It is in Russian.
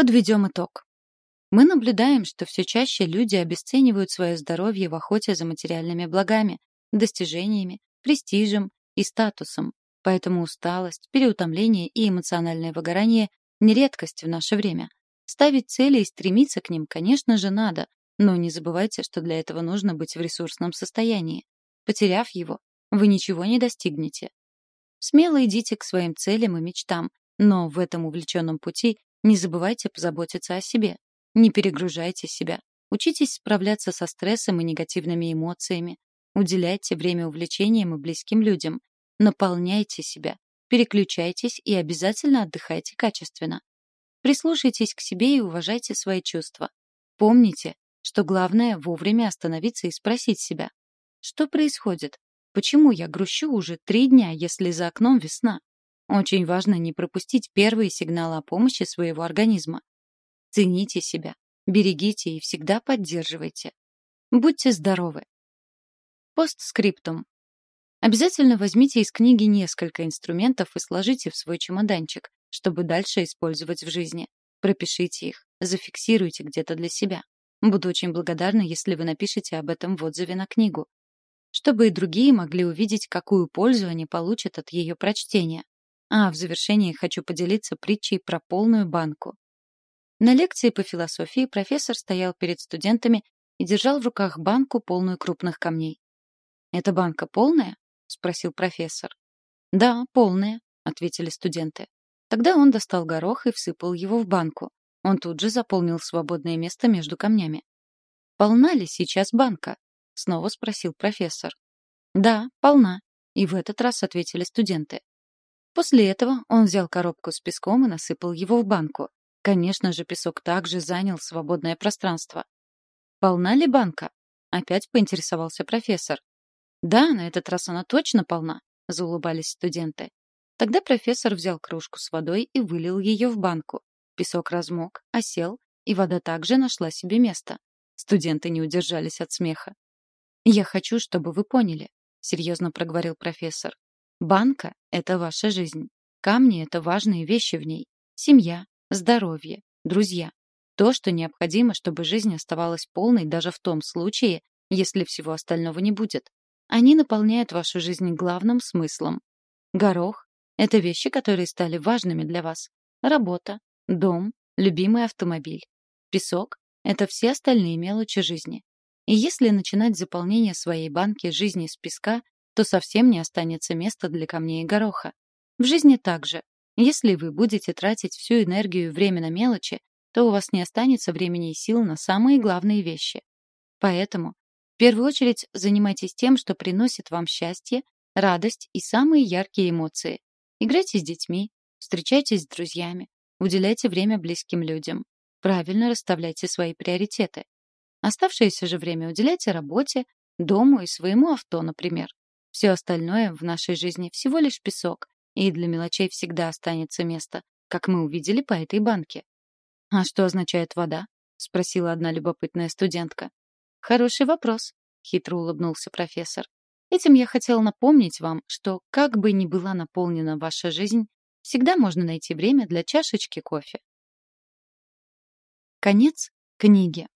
Подведем итог. Мы наблюдаем, что все чаще люди обесценивают свое здоровье в охоте за материальными благами, достижениями, престижем и статусом. Поэтому усталость, переутомление и эмоциональное выгорание — не редкость в наше время. Ставить цели и стремиться к ним, конечно же, надо, но не забывайте, что для этого нужно быть в ресурсном состоянии. Потеряв его, вы ничего не достигнете. Смело идите к своим целям и мечтам, но в этом увлеченном пути не забывайте позаботиться о себе. Не перегружайте себя. Учитесь справляться со стрессом и негативными эмоциями. Уделяйте время увлечениям и близким людям. Наполняйте себя. Переключайтесь и обязательно отдыхайте качественно. Прислушайтесь к себе и уважайте свои чувства. Помните, что главное вовремя остановиться и спросить себя, что происходит? Почему я грущу уже три дня, если за окном весна? Очень важно не пропустить первые сигналы о помощи своего организма. Цените себя, берегите и всегда поддерживайте. Будьте здоровы. Постскриптум. Обязательно возьмите из книги несколько инструментов и сложите в свой чемоданчик, чтобы дальше использовать в жизни. Пропишите их, зафиксируйте где-то для себя. Буду очень благодарна, если вы напишите об этом в отзыве на книгу. Чтобы и другие могли увидеть, какую пользу они получат от ее прочтения. А в завершении хочу поделиться притчей про полную банку. На лекции по философии профессор стоял перед студентами и держал в руках банку, полную крупных камней. «Эта банка полная?» — спросил профессор. «Да, полная», — ответили студенты. Тогда он достал горох и всыпал его в банку. Он тут же заполнил свободное место между камнями. «Полна ли сейчас банка?» — снова спросил профессор. «Да, полна», — и в этот раз ответили студенты. После этого он взял коробку с песком и насыпал его в банку. Конечно же, песок также занял свободное пространство. «Полна ли банка?» — опять поинтересовался профессор. «Да, на этот раз она точно полна», — заулыбались студенты. Тогда профессор взял кружку с водой и вылил ее в банку. Песок размок, осел, и вода также нашла себе место. Студенты не удержались от смеха. «Я хочу, чтобы вы поняли», — серьезно проговорил профессор. «Банка — это ваша жизнь. Камни — это важные вещи в ней. Семья, здоровье, друзья. То, что необходимо, чтобы жизнь оставалась полной даже в том случае, если всего остального не будет. Они наполняют вашу жизнь главным смыслом. Горох — это вещи, которые стали важными для вас. Работа, Дом, любимый автомобиль. Песок — это все остальные мелочи жизни. И если начинать заполнение своей банки жизни с песка, то совсем не останется места для камней и гороха. В жизни также. Если вы будете тратить всю энергию и время на мелочи, то у вас не останется времени и сил на самые главные вещи. Поэтому в первую очередь занимайтесь тем, что приносит вам счастье, радость и самые яркие эмоции. Играйте с детьми, встречайтесь с друзьями, Уделяйте время близким людям. Правильно расставляйте свои приоритеты. Оставшееся же время уделяйте работе, дому и своему авто, например. Все остальное в нашей жизни всего лишь песок, и для мелочей всегда останется место, как мы увидели по этой банке. «А что означает вода?» — спросила одна любопытная студентка. «Хороший вопрос», — хитро улыбнулся профессор. «Этим я хотел напомнить вам, что как бы ни была наполнена ваша жизнь, Всегда можно найти время для чашечки кофе. Конец книги.